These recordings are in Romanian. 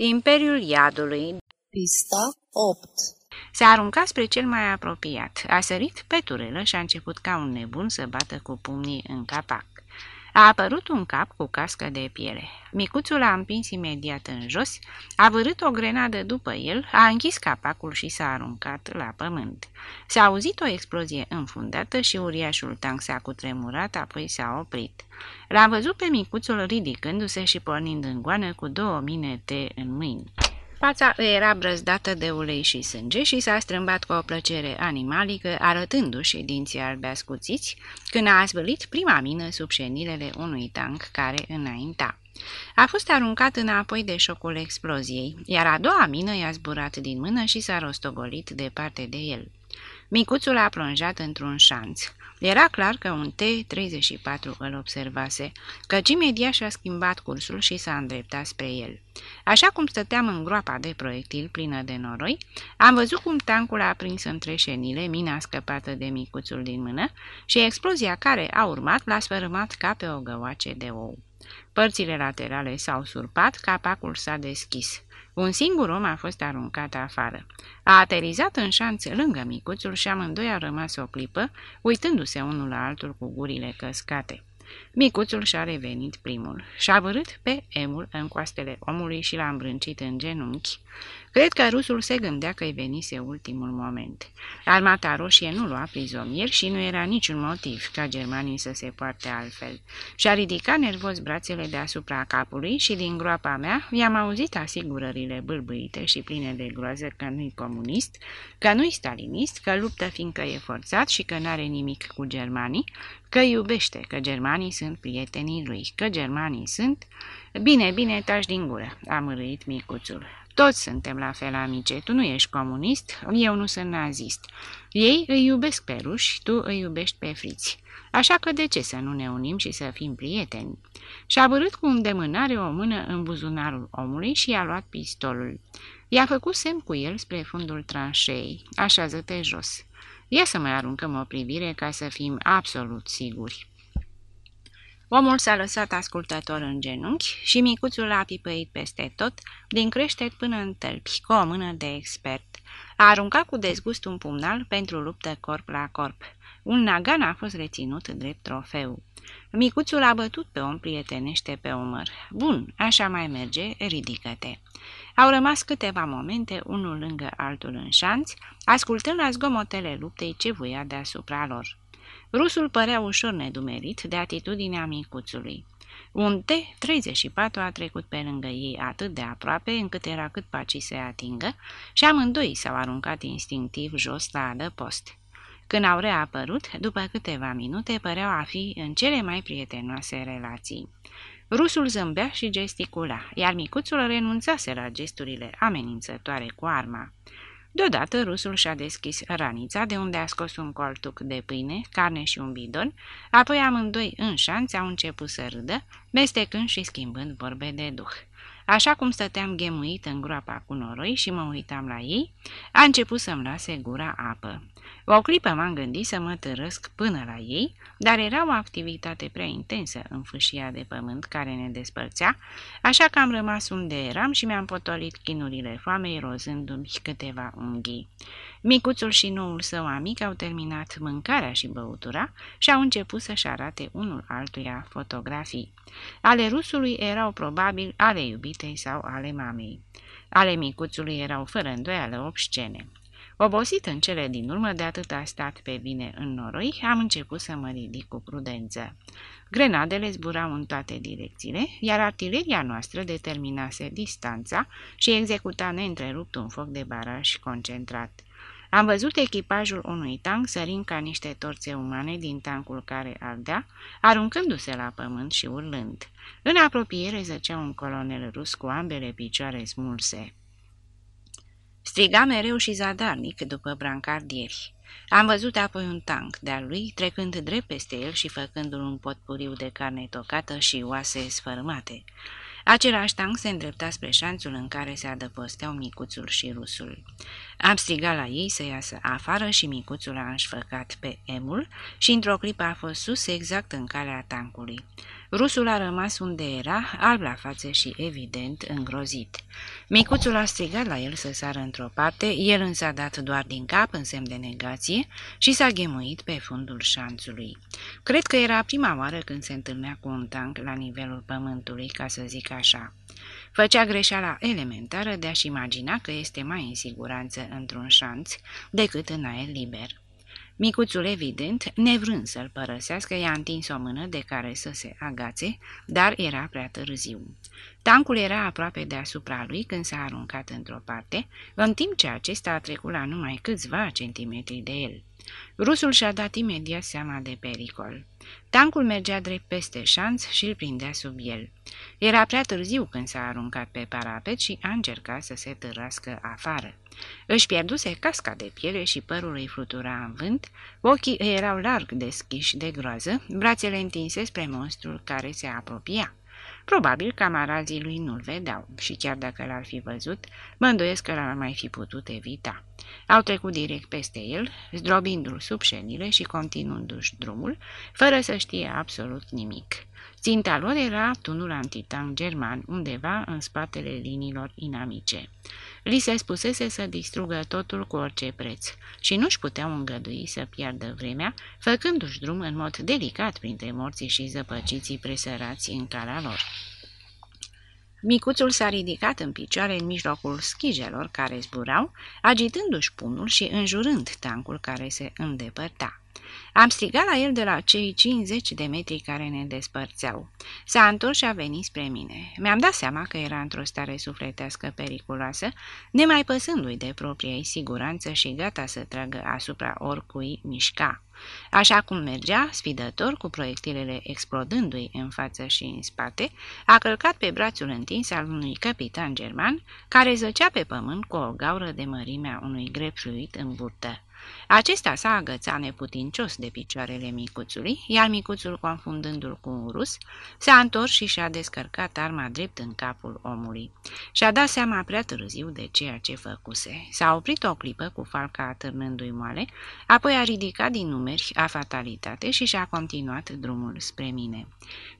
Imperiul Iadului. Pista 8 Se arunca spre cel mai apropiat, a sărit pe turelă și a început ca un nebun să bată cu pumnii în capac. A apărut un cap cu cască de piele. Micuțul a împins imediat în jos, a vărât o grenadă după el, a închis capacul și s-a aruncat la pământ. S-a auzit o explozie înfundată și uriașul tank s-a cutremurat, apoi s-a oprit. L-am văzut pe micuțul ridicându-se și pornind în goană cu două minete în mâini. Fața îi era brăzdată de ulei și sânge și s-a strâmbat cu o plăcere animalică, arătându-și dinții albi ascuțiți, când a azvălit prima mină sub șenilele unui tank care înainta. A fost aruncat înapoi de șocul exploziei, iar a doua mină i-a zburat din mână și s-a rostogolit departe de el. Micuțul a plonjat într-un șanț. Era clar că un T-34 îl observase, căci imediat și-a schimbat cursul și s-a îndreptat spre el. Așa cum stăteam în groapa de proiectil plină de noroi, am văzut cum tancul a prins între șenile mina scăpată de micuțul din mână și explozia care a urmat l-a sfărâmat ca pe o găoace de ou. Părțile laterale s-au surpat, capacul s-a deschis. Un singur om a fost aruncat afară. A aterizat în șanțe lângă micuțul și amândoi au rămas o clipă, uitându-se unul la altul cu gurile căscate. Micuțul și-a revenit primul. Și-a vărât pe emul în coastele omului și l-a îmbrâncit în genunchi. Cred că rusul se gândea că-i venise ultimul moment. Armata roșie nu lua prizonieri și nu era niciun motiv ca germanii să se poarte altfel. Și-a ridicat nervos brațele deasupra capului și din groapa mea i-am auzit asigurările bâlbâite și pline de groază că nu-i comunist, că nu-i stalinist, că luptă fiindcă e forțat și că n-are nimic cu germanii, că iubește, că germanii sunt prietenii lui, că germanii sunt... Bine, bine, tași din gură, a mărâit micuțul. Toți suntem la fel, amice. Tu nu ești comunist, eu nu sunt nazist. Ei îi iubesc pe ruși, tu îi iubești pe friți. Așa că de ce să nu ne unim și să fim prieteni? Și-a bărât cu îndemânare o mână în buzunarul omului și i-a luat pistolul. I-a făcut semn cu el spre fundul tranșei. Așează-te jos. Ia să mai aruncăm o privire ca să fim absolut siguri. Omul s-a lăsat ascultător în genunchi și micuțul a pipăit peste tot, din creștet până în tălpi, cu o mână de expert. A aruncat cu dezgust un pumnal pentru luptă corp la corp. Un nagan a fost reținut drept trofeu. Micuțul a bătut pe om prietenește pe umăr. Bun, așa mai merge, ridică-te. Au rămas câteva momente, unul lângă altul în șanț, ascultând la zgomotele luptei ce voia deasupra lor. Rusul părea ușor nedumerit de atitudinea micuțului. Un T-34 a trecut pe lângă ei atât de aproape încât era cât paci să atingă și amândoi s-au aruncat instinctiv jos la adăpost. Când au reapărut, după câteva minute, păreau a fi în cele mai prietenoase relații. Rusul zâmbea și gesticula, iar micuțul renunțase la gesturile amenințătoare cu arma. Deodată rusul și-a deschis ranița, de unde a scos un coltuc de pâine, carne și un bidon, apoi amândoi în șanț au început să râdă, mestecând și schimbând vorbe de duh. Așa cum stăteam ghemuit în groapa cu noroi și mă uitam la ei, a început să-mi lase gura apă. O clipă m-am gândit să mă târăsc până la ei, dar era o activitate prea intensă în fâșia de pământ care ne despărțea, așa că am rămas unde eram și mi-am potolit chinurile foamei rozându-mi câteva unghii. Micuțul și noul său amic au terminat mâncarea și băutura și au început să-și arate unul altuia fotografii. Ale rusului erau probabil ale iubitei sau ale mamei. Ale micuțului erau fără îndoială obscene. Obosit în cele din urmă de atât a stat pe bine în noroi, am început să mă ridic cu prudență. Grenadele zburau în toate direcțiile, iar artileria noastră determinase distanța și executa neîntrerupt un foc de baraj concentrat. Am văzut echipajul unui tank sărind ca niște torțe umane din tancul care ardea, aruncându-se la pământ și urlând. În apropiere zăcea un colonel rus cu ambele picioare smulse. Striga mereu și zadarnic după brancardieri. Am văzut apoi un tank de-al lui trecând drept peste el și făcându-l un potpuriu de carne tocată și oase sfărmate. Același tank se îndrepta spre șanțul în care se adăposteau micuțul și rusul. Am strigat la ei să iasă afară și micuțul a înșfăcat pe emul și într-o clipă a fost sus exact în calea tancului. Rusul a rămas unde era, alb la față și evident îngrozit. Micuțul a strigat la el să sară într-o parte, el însă a dat doar din cap în semn de negație și s-a ghemuit pe fundul șanțului. Cred că era prima oară când se întâlnea cu un tank la nivelul pământului, ca să zic așa. Făcea greșeala elementară de a-și imagina că este mai în siguranță într-un șanț decât în aer liber. Micuțul, evident, nevrând să-l părăsească, i-a întins o mână de care să se agațe, dar era prea târziu. Tancul era aproape deasupra lui când s-a aruncat într-o parte, în timp ce acesta a trecut la numai câțiva centimetri de el. Rusul și-a dat imediat seama de pericol. Tancul mergea drept peste șanț și îl prindea sub el. Era prea târziu când s-a aruncat pe parapet și a încercat să se târască afară. Își pierduse casca de piele și părul îi flutura în vânt, ochii îi erau larg deschiși de groază, brațele întinse spre monstrul care se apropia. Probabil camarazii lui nu-l vedeau și chiar dacă l-ar fi văzut, mă îndoiesc că l-ar mai fi putut evita. Au trecut direct peste el, zdrobindu-l sub șenile și continuându-și drumul, fără să știe absolut nimic. Ținta lor era tunul antitank german, undeva în spatele liniilor inamice. Li se spusese să distrugă totul cu orice preț și nu-și puteau îngădui să piardă vremea, făcându-și drum în mod delicat printre morții și zăpăciții presărați în calea lor. Micuțul s-a ridicat în picioare în mijlocul schijelor care zburau, agitându-și pumnul și înjurând tancul care se îndepărta. Am strigat la el de la cei 50 de metri care ne despărțeau. S-a întors și a venit spre mine. Mi-am dat seama că era într-o stare sufletească periculoasă, nemai păsându-i de propria ei siguranță și gata să tragă asupra oricui mișca. Așa cum mergea, sfidător, cu proiectilele explodându-i în față și în spate, a călcat pe brațul întins al unui capitan german, care zăcea pe pământ cu o gaură de mărimea unui grepfluit în burtă. Acesta s-a agățat neputincios de picioarele micuțului, iar micuțul, confundându-l cu un rus, s-a întors și și-a descărcat arma drept în capul omului. Și-a dat seama prea târziu de ceea ce făcuse. S-a oprit o clipă cu falca atârnându-i moale, apoi a ridicat din numeri a fatalitate și și-a continuat drumul spre mine.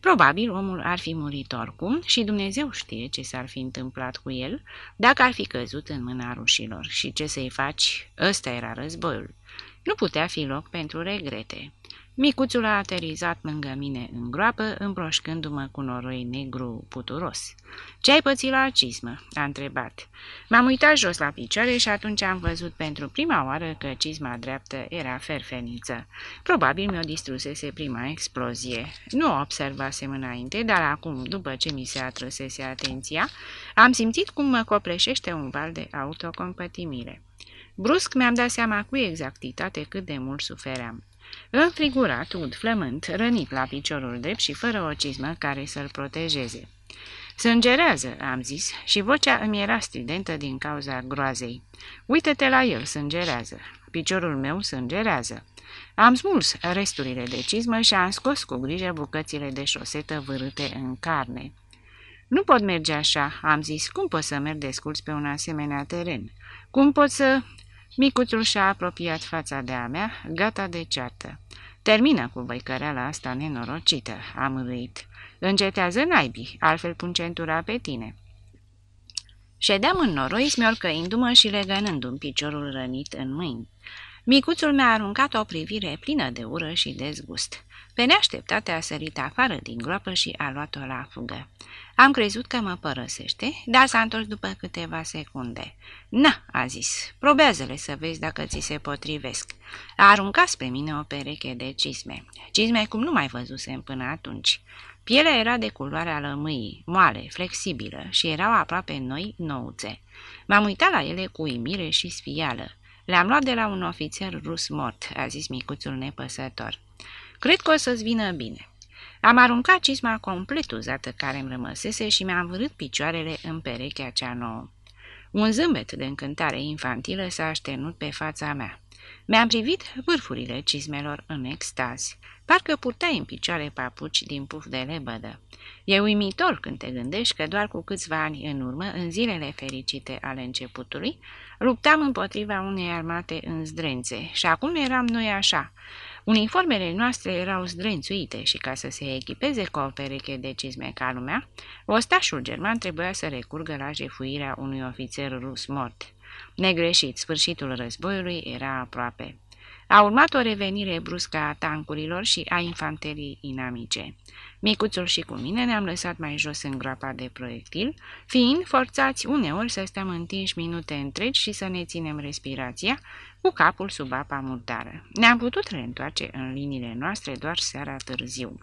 Probabil omul ar fi murit oricum și Dumnezeu știe ce s-ar fi întâmplat cu el dacă ar fi căzut în mâna rușilor. Și ce să-i faci? Ăsta era războiul. Nu putea fi loc pentru regrete. Micuțul a aterizat lângă mine în groapă, împroșcându-mă cu noroi negru puturos. Ce ai pățit la cizmă?" a întrebat. M-am uitat jos la picioare și atunci am văzut pentru prima oară că cizma dreaptă era ferfeniță. Probabil mi-o distrusese prima explozie. Nu o observasem înainte, dar acum, după ce mi se atrăsese atenția, am simțit cum mă copleșește un val de autocompătimire. Brusc mi-am dat seama cu exactitate cât de mult sufeream. Înfrigurat, ud flământ, rănit la piciorul drept și fără o cizmă care să-l protejeze. Sângerează, am zis, și vocea îmi era stridentă din cauza groazei. Uită-te la el, sângerează. Piciorul meu sângerează. Am smuls resturile de cizmă și am scos cu grijă bucățile de șosetă vârâte în carne. Nu pot merge așa, am zis, cum pot să merg desculți pe un asemenea teren? Cum pot să... Micuțul și-a apropiat fața de a mea, gata de ceartă. Termină cu băicăreala asta nenorocită, am râit. Încetează naibii, altfel pun centura pe tine. Ședeam în noroi, smiorcăindu-mă și legănându-mi piciorul rănit în mâini. Micuțul mi-a aruncat o privire plină de ură și dezgust. Pe neașteptate a sărit afară din groapă și a luat-o la fugă. Am crezut că mă părăsește, dar s-a întors după câteva secunde. Na, a zis, probează-le să vezi dacă ți se potrivesc. A aruncat spre mine o pereche de cisme. Cisme cum nu mai văzusem până atunci. Pielea era de culoarea lămâii, moale, flexibilă și erau aproape noi nouțe. M-am uitat la ele cu uimire și sfială. Le-am luat de la un ofițer rus mort, a zis micuțul nepăsător. Cred că o să-ți vină bine. Am aruncat cisma complet uzată care îmi rămăsese și mi-am vărât picioarele în perechea cea nouă. Un zâmbet de încântare infantilă s-a așternut pe fața mea. Mi-am privit vârfurile cizmelor în extaz. Parcă purtai în picioare papuci din puf de lebădă. E uimitor când te gândești că doar cu câțiva ani în urmă, în zilele fericite ale începutului, luptam împotriva unei armate în zdrențe și acum eram noi așa, Uniformele noastre erau zdrențuite și ca să se echipeze cu o pereche de cizme ca lumea, ostașul german trebuia să recurgă la jefuirea unui ofițer rus mort. Negreșit, sfârșitul războiului era aproape. A urmat o revenire bruscă a tancurilor și a infanterii inamice. Micuțul și cu mine ne-am lăsat mai jos în groapa de proiectil, fiind forțați uneori să stăm întinși minute întregi și să ne ținem respirația cu capul sub apa murdară. Ne-am putut reîntoarce în liniile noastre doar seara târziu.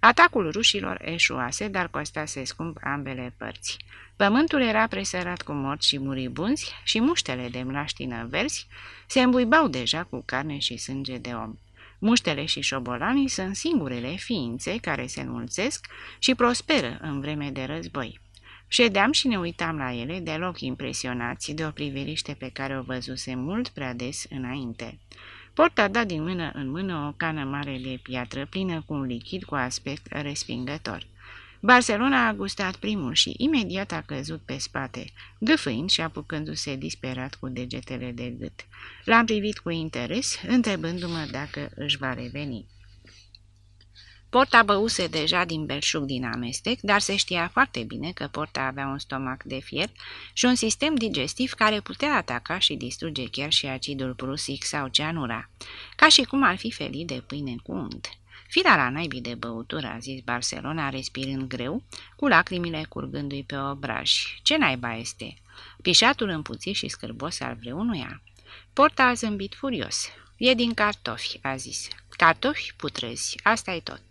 Atacul rușilor eșuase, dar costase scump ambele părți. Pământul era presărat cu morți și muribunzi și muștele de mlaștină verzi se îmbuibau deja cu carne și sânge de om. Muștele și șobolanii sunt singurele ființe care se înmulțesc și prosperă în vreme de război. Ședeam și ne uitam la ele, deloc impresionați de o priveliște pe care o văzuse mult prea des înainte. Porta dat din mână în mână o cană mare de piatră plină cu un lichid cu aspect respingător. Barcelona a gustat primul și imediat a căzut pe spate, gâfâind și apucându-se disperat cu degetele de gât. L-am privit cu interes, întrebându-mă dacă își va reveni. Porta băuse deja din belșug din amestec, dar se știa foarte bine că Porta avea un stomac de fier și un sistem digestiv care putea ataca și distruge chiar și acidul prusic sau cianura, ca și cum ar fi felii de pâine cu unt. Fila la naibii de băutură, a zis Barcelona, respirând greu, cu lacrimile curgându-i pe obraj. Ce naiba este? Pișatul împuțit și scârbos al vreunuia. Porta a zâmbit furios. E din cartofi, a zis. Cartofi putrezi, asta e tot.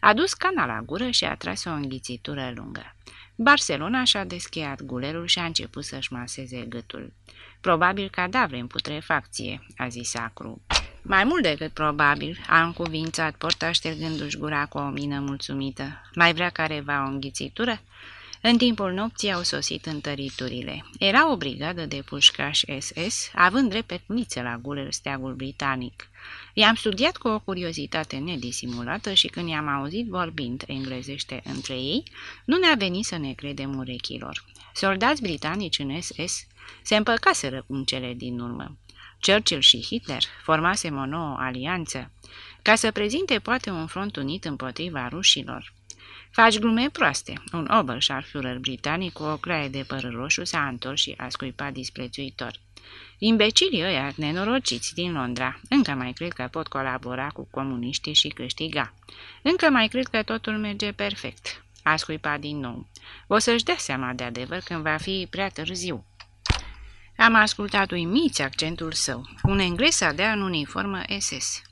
A dus cana la gură și a tras o înghițitură lungă. Barcelona și-a descheiat gulerul și a început să-și maseze gâtul. Probabil cadavre în putrefacție, a zis Acru. Mai mult decât probabil, a încuvințat porta ștergându-și gura cu o mină mulțumită. Mai vrea careva o înghițitură? În timpul nopții au sosit întăriturile. Era o brigadă de pușcași SS, având repetnițe la guler steagul britanic. I-am studiat cu o curiozitate nedisimulată și când i-am auzit vorbind englezește între ei, nu ne-a venit să ne credem urechilor. Soldați britanici în SS se împăcaseră cu cele din urmă. Churchill și Hitler formasem o nouă alianță, ca să prezinte poate un front unit împotriva rușilor. Faci glume proaste. Un Oberscharführer britanic cu o craie de păr roșu s-a întors și a scuipat disprețuitor. Imbecilii ăia nenorociți din Londra încă mai cred că pot colabora cu comuniștii și câștiga. Încă mai cred că totul merge perfect. A scuipat din nou. O să-și dea seama de adevăr când va fi prea târziu. Am ascultat uimiți accentul său. Un englez dea în uniformă SS.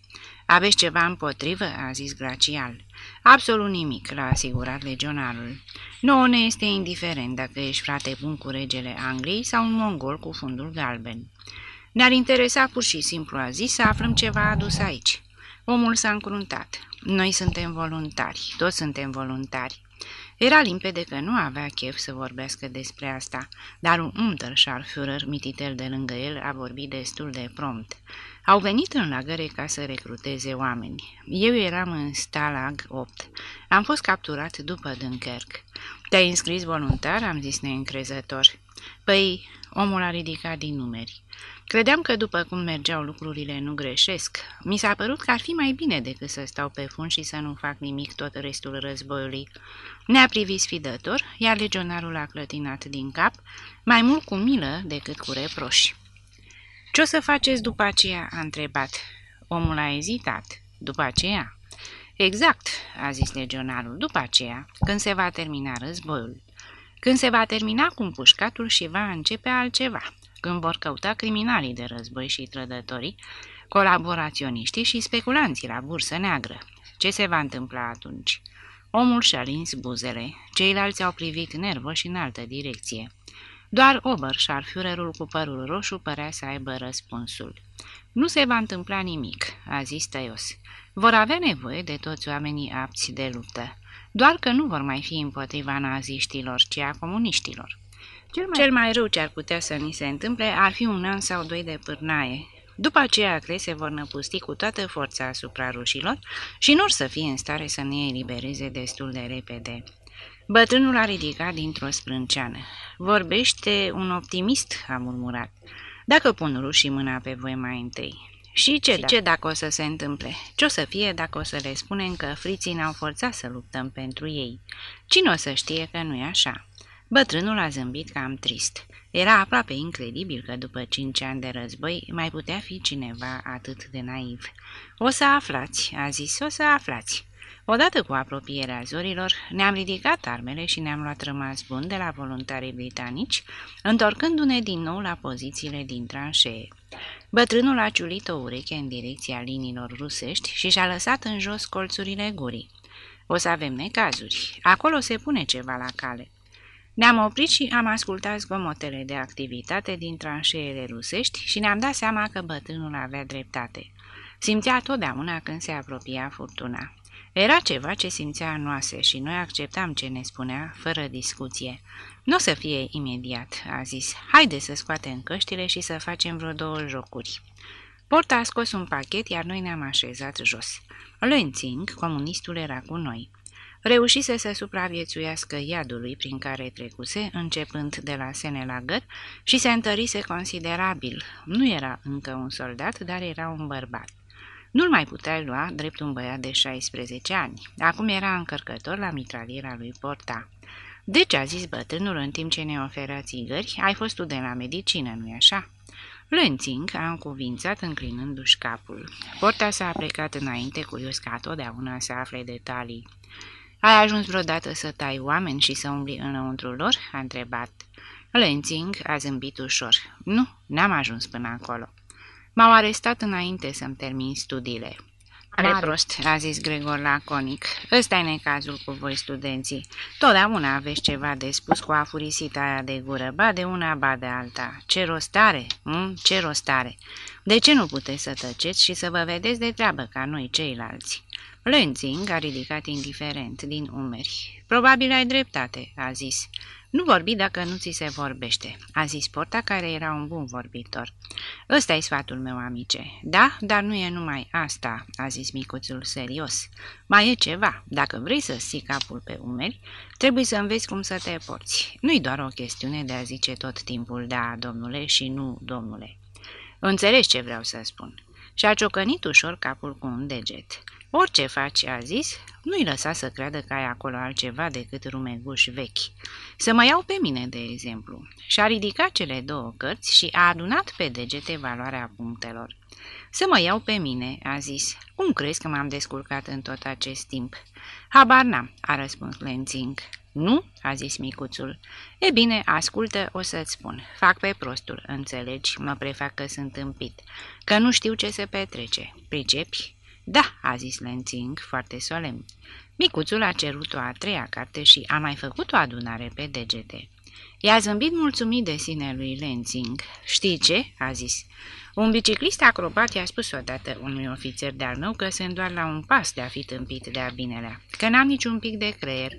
Aveți ceva împotrivă?" a zis glacial. Absolut nimic," l-a asigurat legionarul. Nouă ne este indiferent dacă ești frate bun cu regele Angliei sau un mongol cu fundul galben. Ne-ar interesa pur și simplu, a zis, să aflăm ceva adus aici. Omul s-a încruntat. Noi suntem voluntari, toți suntem voluntari. Era limpede că nu avea chef să vorbească despre asta, dar un Unterscharführer mititel de lângă el a vorbit destul de prompt. Au venit în lagăre ca să recruteze oameni. Eu eram în Stalag 8. Am fost capturat după Dunkerque. Te-ai înscris voluntar?" am zis neîncrezător. Păi, omul a ridicat din numeri. Credeam că după cum mergeau lucrurile nu greșesc. Mi s-a părut că ar fi mai bine decât să stau pe fund și să nu fac nimic tot restul războiului. Ne-a privit sfidător, iar legionarul a clătinat din cap, mai mult cu milă decât cu reproși. Ce o să faceți după aceea?" a întrebat. Omul a ezitat. După aceea?" Exact," a zis legionarul, după aceea, când se va termina războiul. Când se va termina cu împușcatul și va începe altceva, când vor căuta criminalii de război și trădătorii, colaboraționiștii și speculanții la bursă neagră. Ce se va întâmpla atunci? Omul și-a lins buzele, ceilalți au privit nervoși în altă direcție. Doar Oberscharführerul cu părul roșu părea să aibă răspunsul. Nu se va întâmpla nimic," a zis tăios. Vor avea nevoie de toți oamenii apți de luptă, doar că nu vor mai fi împotriva naziștilor, ci a comuniștilor. Cel mai, Cel mai rău ce ar putea să ni se întâmple ar fi un an sau doi de pârnaie. După aceea cre se vor năpusti cu toată forța asupra rușilor și nu or să fie în stare să ne elibereze destul de repede. Bătrânul a ridicat dintr-o sprânceană. Vorbește un optimist, a murmurat. Dacă pun rușii mâna pe voi mai întâi. Și ce, și da? ce dacă o să se întâmple? Ce o să fie dacă o să le spunem că friții ne-au forțat să luptăm pentru ei? Cine o să știe că nu e așa? Bătrânul a zâmbit cam trist. Era aproape incredibil că după cinci ani de război mai putea fi cineva atât de naiv. O să aflați, a zis, o să aflați. Odată cu apropierea zorilor, ne-am ridicat armele și ne-am luat rămas bun de la voluntarii britanici, întorcându-ne din nou la pozițiile din tranșee. Bătrânul a ciulit o ureche în direcția liniilor rusești și și-a lăsat în jos colțurile gurii. O să avem necazuri. Acolo se pune ceva la cale. Ne-am oprit și am ascultat zgomotele de activitate din tranșeele rusești și ne-am dat seama că bătrânul avea dreptate. Simțea totdeauna când se apropia furtuna. Era ceva ce simțea în noase și noi acceptam ce ne spunea, fără discuție. Nu o să fie imediat, a zis. Haide să scoatem căștile și să facem vreo două jocuri. Porta a scos un pachet, iar noi ne-am așezat jos. Lenzing, comunistul, era cu noi. Reușise să supraviețuiască iadului prin care trecuse, începând de la sene la găt, și se întărise considerabil. Nu era încă un soldat, dar era un bărbat. Nu-l mai putea lua drept un băiat de 16 ani. Acum era încărcător la mitraliera lui Porta. Deci, a zis bătrânul în timp ce ne oferă țigări, ai fost student la medicină, nu-i așa? Lânțing a încuvințat înclinându-și capul. Porta s-a plecat înainte, curios ca totdeauna să afle detalii. Ai ajuns vreodată să tai oameni și să umbli înăuntru lor?" a întrebat. Lensing a zâmbit ușor. Nu, n-am ajuns până acolo. M-au arestat înainte să-mi termin studiile." Are prost," a zis Gregor laconic. ăsta e necazul cu voi, studenții. Totdeauna aveți ceva de spus cu afurisita aia de gură, ba de una, ba de alta. Ce rostare, mm? ce rostare. De ce nu puteți să tăceți și să vă vedeți de treabă ca noi ceilalți?" Lenzing a ridicat indiferent din umeri. Probabil ai dreptate," a zis. Nu vorbi dacă nu ți se vorbește," a zis Porta, care era un bun vorbitor. ăsta e sfatul meu, amice." Da, dar nu e numai asta," a zis micuțul serios. Mai e ceva. Dacă vrei să ții capul pe umeri, trebuie să înveți cum să te porți. Nu-i doar o chestiune de a zice tot timpul da, domnule, și nu, domnule." Înțelegi ce vreau să spun." Și-a ciocănit ușor capul cu un deget. Orice faci, a zis, nu-i lăsa să creadă că ai acolo altceva decât rumeguși vechi. Să mă iau pe mine, de exemplu. Și-a ridicat cele două cărți și a adunat pe degete valoarea punctelor. Să mă iau pe mine, a zis. Cum crezi că m-am descurcat în tot acest timp? Habar n-am, a răspuns Lenzing. Nu? a zis micuțul. E bine, ascultă, o să-ți spun. Fac pe prostul, înțelegi, mă prefac că sunt împit, că nu știu ce se petrece. Pricepi? Da, a zis Lenzing, foarte solemn. Micuțul a cerut o a treia carte și a mai făcut o adunare pe degete. I-a zâmbit mulțumit de sine lui Lenzing. Știi ce?" a zis. Un biciclist acrobat i-a spus odată unui ofițer de-al meu că sunt doar la un pas de a fi tâmpit de-a binelea, că n-am niciun pic de creier.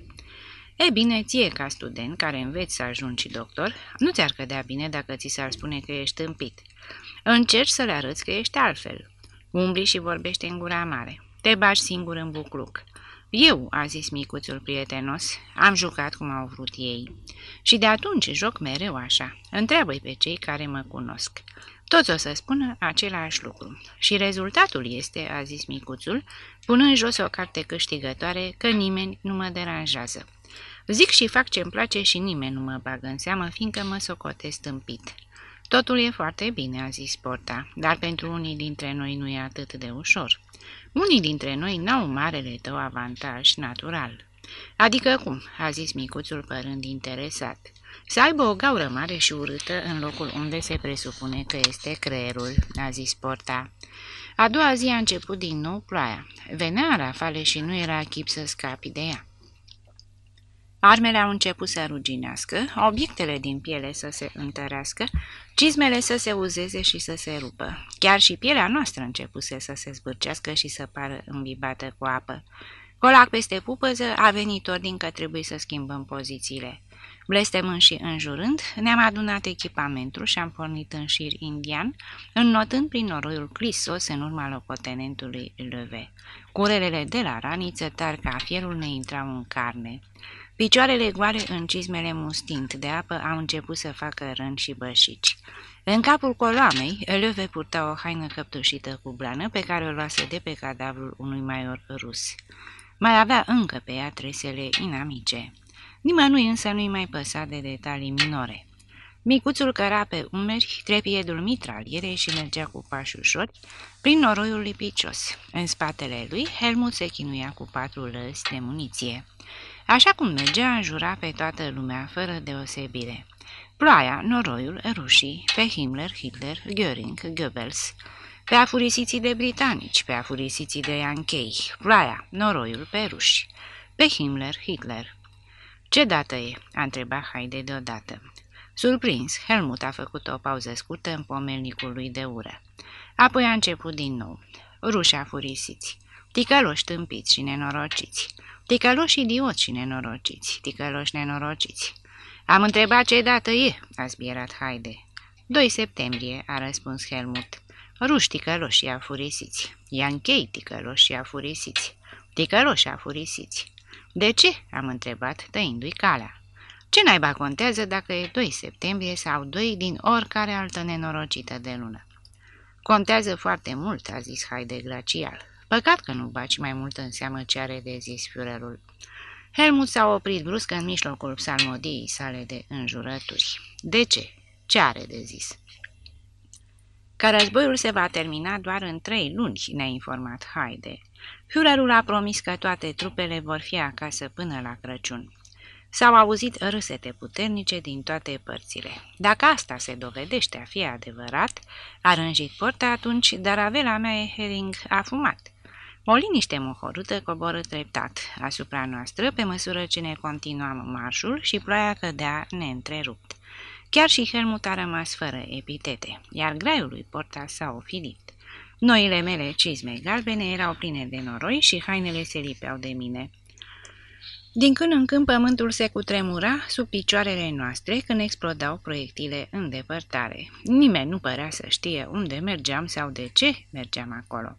E bine, ție ca student care înveți să ajungi doctor, nu ți-ar cădea bine dacă ți s-ar spune că ești tâmpit. Încerci să le arăți că ești altfel. Umbli și vorbește în gura mare. Te bași singur în bucluc. Eu, a zis micuțul prietenos, am jucat cum au vrut ei. Și de atunci joc mereu așa. întreabă pe cei care mă cunosc. Toți o să spună același lucru. Și rezultatul este, a zis micuțul, punând jos o carte câștigătoare, că nimeni nu mă deranjează. Zic și fac ce-mi place și nimeni nu mă bagă în seamă, fiindcă mă socotesc tâmpit. Totul e foarte bine, a zis Porta, dar pentru unii dintre noi nu e atât de ușor. Unii dintre noi n-au marele tău avantaj natural. Adică cum, a zis micuțul părând interesat. Să aibă o gaură mare și urâtă în locul unde se presupune că este creierul, a zis Porta. A doua zi a început din nou ploaia. Venea rafale și nu era chip să scapi de ea. Armele au început să ruginească, obiectele din piele să se întărească, cizmele să se uzeze și să se rupă. Chiar și pielea noastră începuse să se zbârcească și să pară îmbibată cu apă. Colac peste pupăză a venit ordin că trebuie să schimbăm pozițiile. Blestemând și înjurând, ne-am adunat echipamentul și am pornit în șir indian, înnotând prin noroiul clisos în urma locotenentului Leve. Curelele de la raniță, tar ca fierul, ne intrau în carne. Picioarele goale în cizmele mustind de apă au început să facă rând și bășici. În capul coloamei, Löwe purta o haină căptușită cu blană pe care o luase de pe cadavrul unui maior rus. Mai avea încă pe ea tresele inamice. Nimănui însă nu-i mai păsa de detalii minore. Micuțul căra pe umeri trepiedul mitralierei și mergea cu pași ușori prin noroiul lipicios. În spatele lui, Helmut se chinuia cu patru lăzi de muniție. Așa cum mergea, înjura pe toată lumea, fără deosebire. Ploaia, noroiul, rușii, pe Himmler, Hitler, Göring, Goebbels, pe afurisiții de britanici, pe afurisiții de Yankei, ploaia, noroiul, pe ruși, pe Himmler, Hitler. Ce dată e?" a întrebat Haide deodată. Surprins, Helmut a făcut o pauză scurtă în pomelnicul lui de ură. Apoi a început din nou. Rușii afurisiți, ticăloși tâmpiți și nenorociți, ticăloși idioți și nenorociți, ticăloși nenorociți. Am întrebat ce dată e, a zbierat Haide. 2 septembrie, a răspuns Helmut. Ruși ticăloși și afurisiți, Ianchei ticăloși și afurisiți, ticăloși și afurisiți. De ce? am întrebat, tăindu-i calea. Ce naiba contează dacă e 2 septembrie sau 2 din oricare altă nenorocită de lună? Contează foarte mult, a zis Haide glacial. Păcat că nu baci mai mult în seamă ce are de zis Führerul. Helmut s-a oprit brusc în mijlocul psalmodiei sale de înjurături. De ce? Ce are de zis? Că războiul se va termina doar în trei luni, ne-a informat Haide. Führerul a promis că toate trupele vor fi acasă până la Crăciun. S-au auzit râsete puternice din toate părțile. Dacă asta se dovedește a fi adevărat, a rânjit porta atunci, dar avela mea e Hering a fumat. O liniște mohorâtă coboră treptat asupra noastră pe măsură ce ne continuam marșul și ploaia cădea neîntrerupt. Chiar și Helmut a rămas fără epitete, iar graiul lui Porta s-a ofilit. Noile mele cizme galbene erau pline de noroi și hainele se lipeau de mine. Din când în când pământul se cutremura sub picioarele noastre când explodau proiectile în depărtare. Nimeni nu părea să știe unde mergeam sau de ce mergeam acolo.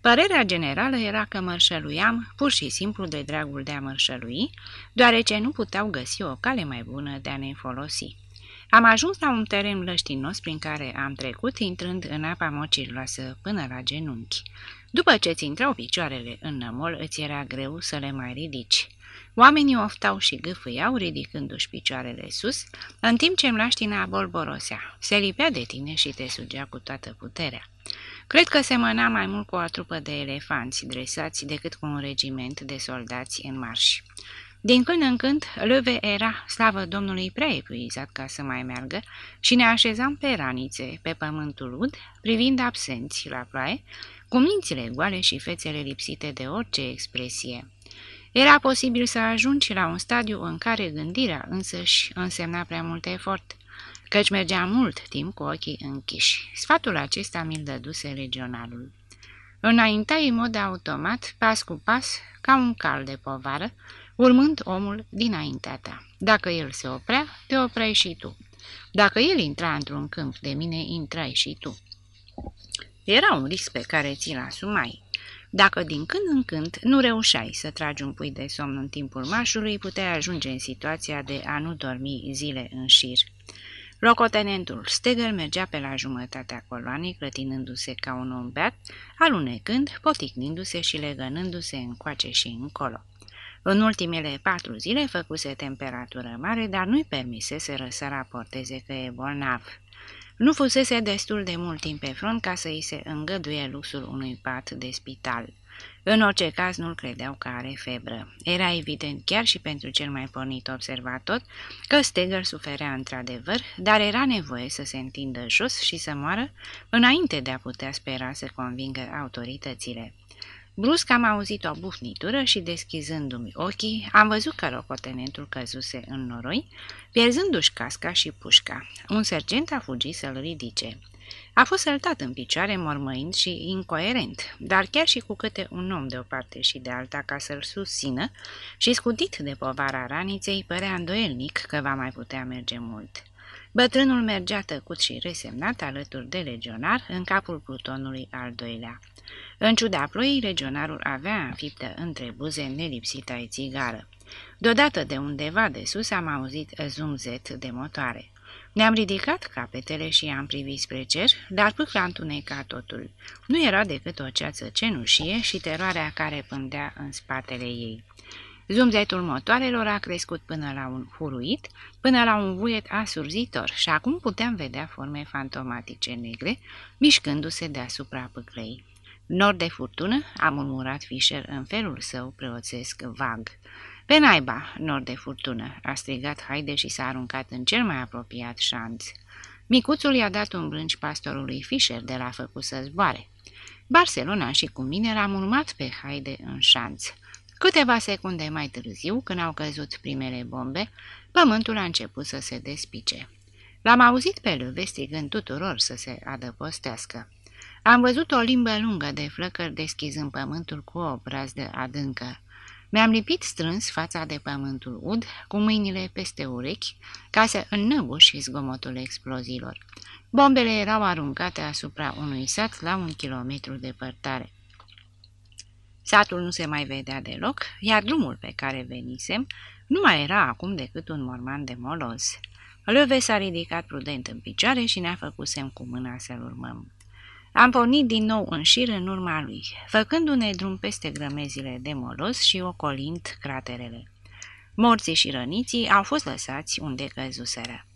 Părerea generală era că mărșăluiam pur și simplu de dragul de a mărșălui, deoarece nu puteau găsi o cale mai bună de a ne folosi. Am ajuns la un teren lăștinos prin care am trecut, intrând în apa mociloasă până la genunchi. După ce ți intrau picioarele în nămol, îți era greu să le mai ridici. Oamenii oftau și gâfâiau, ridicându-și picioarele sus, în timp ce mlaștina bolborosea. Se lipea de tine și te sugea cu toată puterea. Cred că semăna mai mult cu o trupă de elefanți dresați decât cu un regiment de soldați în marș. Din când în când, Löwe era, slavă Domnului, prea epuizat ca să mai meargă și ne așezam pe ranițe, pe pământul ud, privind absenți la ploaie, cu mințile goale și fețele lipsite de orice expresie. Era posibil să ajungi la un stadiu în care gândirea însăși însemna prea mult efort, căci mergea mult timp cu ochii închiși. Sfatul acesta mi-l dăduse regionalul. Înaintai în mod automat, pas cu pas, ca un cal de povară, urmând omul dinaintea ta. Dacă el se oprea, te opreai și tu. Dacă el intra într-un câmp de mine, intrai și tu. Era un risc pe care ți-l asumai. Dacă din când în când nu reușeai să tragi un pui de somn în timpul marșului, puteai ajunge în situația de a nu dormi zile în șir. Locotenentul Stegel mergea pe la jumătatea coloanei, clătinându-se ca un om beat, alunecând, poticnindu-se și legănându-se încoace și încolo. În ultimele patru zile făcuse temperatură mare, dar nu-i permisese să raporteze că e bolnav. Nu fusese destul de mult timp pe front ca să îi se îngăduie luxul unui pat de spital. În orice caz nu-l credeau că are febră. Era evident chiar și pentru cel mai pornit observator că Steger suferea într-adevăr, dar era nevoie să se întindă jos și să moară înainte de a putea spera să convingă autoritățile. Brusc am auzit o bufnitură și, deschizându-mi ochii, am văzut că locotenentul căzuse în noroi, pierzându-și casca și pușca. Un sergent a fugit să-l ridice. A fost săltat în picioare, mormăind și incoerent, dar chiar și cu câte un om de o parte și de alta ca să-l susțină și scutit de povara raniței, părea îndoielnic că va mai putea merge mult. Bătrânul mergea tăcut și resemnat alături de legionar în capul plutonului al doilea. În ciuda ploii, legionarul avea înfiptă între buze nelipsita țigară. Deodată de undeva de sus am auzit zumzet de motoare. Ne-am ridicat capetele și am privit spre cer, dar pâcla întuneca totul. Nu era decât o ceață cenușie și teroarea care pândea în spatele ei. Zumzetul motoarelor a crescut până la un huruit, până la un vuiet asurzitor și acum puteam vedea forme fantomatice negre, mișcându-se deasupra pâclei. Nord de furtună, a murmurat Fischer în felul său preoțesc vag. Pe naiba, nord de furtună, a strigat Haide și s-a aruncat în cel mai apropiat șanț. Micuțul i-a dat un brânci pastorului Fischer de la făcut să zboare. Barcelona și cu mine l-am urmat pe Haide în șanț. Câteva secunde mai târziu, când au căzut primele bombe, pământul a început să se despice. L-am auzit pe Lăve strigând tuturor să se adăpostească. Am văzut o limbă lungă de flăcări deschizând pământul cu o brazdă adâncă. Mi-am lipit strâns fața de pământul ud, cu mâinile peste urechi, ca să înnăbuși zgomotul exploziilor. Bombele erau aruncate asupra unui sat la un kilometru departare. Satul nu se mai vedea deloc, iar drumul pe care venisem nu mai era acum decât un morman de moloz. Löwe s-a ridicat prudent în picioare și ne-a făcut semn cu mâna să-l urmăm. Am pornit din nou în șir în urma lui, făcându-ne drum peste grămezile de molos și ocolind craterele. Morții și răniții au fost lăsați unde căzuseră.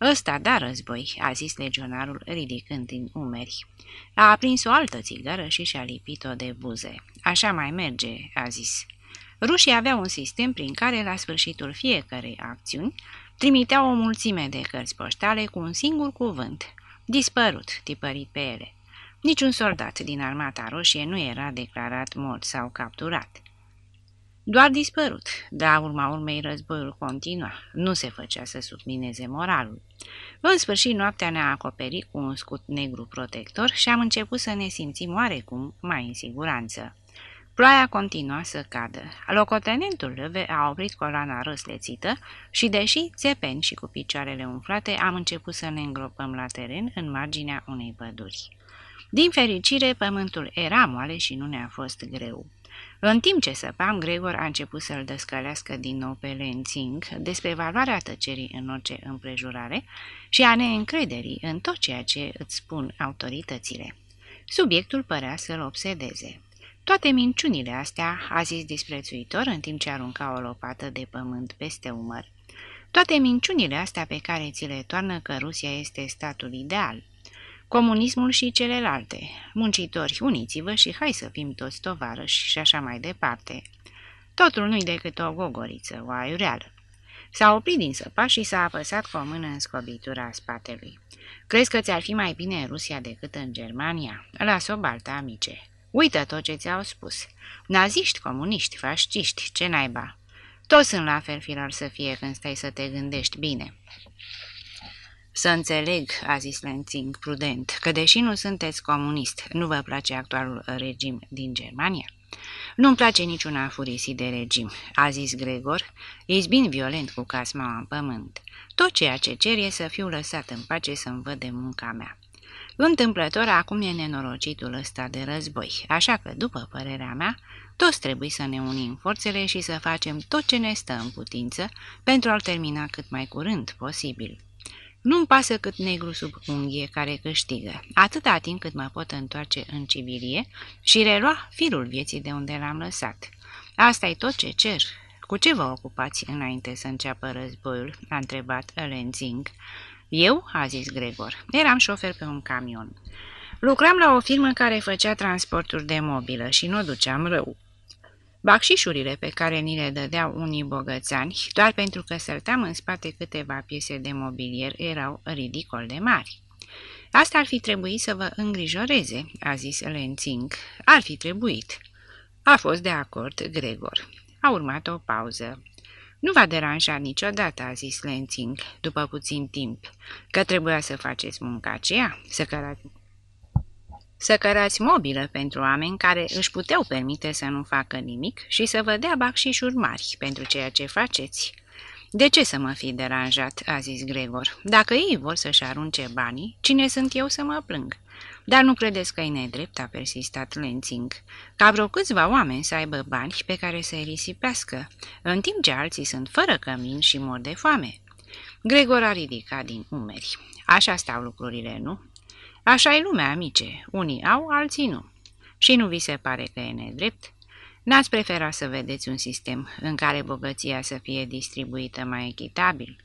Ăsta da război," a zis legionarul ridicând din umeri. A aprins o altă țigară și și-a lipit-o de buze. Așa mai merge," a zis. Rușii aveau un sistem prin care, la sfârșitul fiecărei acțiuni, trimiteau o mulțime de cărți poștale cu un singur cuvânt, dispărut, tipărit pe ele. Niciun soldat din armata roșie nu era declarat mort sau capturat. Doar dispărut, dar urma urmei războiul continua, nu se făcea să submineze moralul. În sfârșit, noaptea ne-a acoperit cu un scut negru protector și am început să ne simțim oarecum mai în siguranță. Ploaia continua să cadă. Locotenentul Lăve a oprit coloana răslețită și, deși țepeni și cu picioarele umflate, am început să ne îngropăm la teren în marginea unei păduri. Din fericire, pământul era moale și nu ne-a fost greu. În timp ce săpam, Gregor a început să-l descălească din nou pe Lenzing despre valoarea tăcerii în orice împrejurare și a neîncrederii în tot ceea ce îți spun autoritățile. Subiectul părea să-l obsedeze. Toate minciunile astea, a zis disprețuitor în timp ce arunca o lopată de pământ peste umăr. Toate minciunile astea pe care ți le toarnă că Rusia este statul ideal, comunismul și celelalte. Muncitori, uniți-vă și hai să fim toți tovarăși și așa mai departe. Totul nu-i decât o gogoriță, o aiureală. S-a oprit din săpa și s-a apăsat cu o mână în scobitura spatelui. Crezi că ți-ar fi mai bine în Rusia decât în Germania? Las-o balta, amice. Uită tot ce ți-au spus. Naziști, comuniști, fasciști, ce naiba. Toți sunt la fel firar să fie când stai să te gândești bine. Să înțeleg, a zis Lenzing prudent, că deși nu sunteți comunist, nu vă place actualul regim din Germania? Nu-mi place niciuna furisi de regim, a zis Gregor, izbind violent cu casma în pământ. Tot ceea ce cer e să fiu lăsat în pace să-mi văd de munca mea. Întâmplător, acum e nenorocitul ăsta de război, așa că, după părerea mea, toți trebuie să ne unim forțele și să facem tot ce ne stă în putință pentru a-l termina cât mai curând posibil. Nu-mi pasă cât negru sub unghie care câștigă, atâta timp cât mă pot întoarce în civilie și relua firul vieții de unde l-am lăsat. asta e tot ce cer. Cu ce vă ocupați înainte să înceapă războiul?" a întrebat Lenzing. Eu?" a zis Gregor. Eram șofer pe un camion. Lucram la o firmă care făcea transporturi de mobilă și nu o duceam rău. Bacșișurile pe care ni le dădeau unii bogățani, doar pentru că sărteam în spate câteva piese de mobilier, erau ridicol de mari. Asta ar fi trebuit să vă îngrijoreze, a zis Lenzing. Ar fi trebuit. A fost de acord Gregor. A urmat o pauză. Nu va deranja niciodată, a zis Lenzing, după puțin timp, că trebuia să faceți munca aceea, să cărați să cărați mobilă pentru oameni care își puteau permite să nu facă nimic și să vă dea bacșișuri mari pentru ceea ce faceți. De ce să mă fi deranjat?" a zis Gregor. Dacă ei vor să-și arunce banii, cine sunt eu să mă plâng?" Dar nu credeți că e nedrept?" a persistat Lenzing. Ca vreo câțiva oameni să aibă bani pe care să-i risipească, în timp ce alții sunt fără cămin și mor de foame." Gregor a ridicat din umeri. Așa stau lucrurile, nu?" Așa e lumea, amice. Unii au, alții nu. Și nu vi se pare că e nedrept?" N-ați prefera să vedeți un sistem în care bogăția să fie distribuită mai echitabil?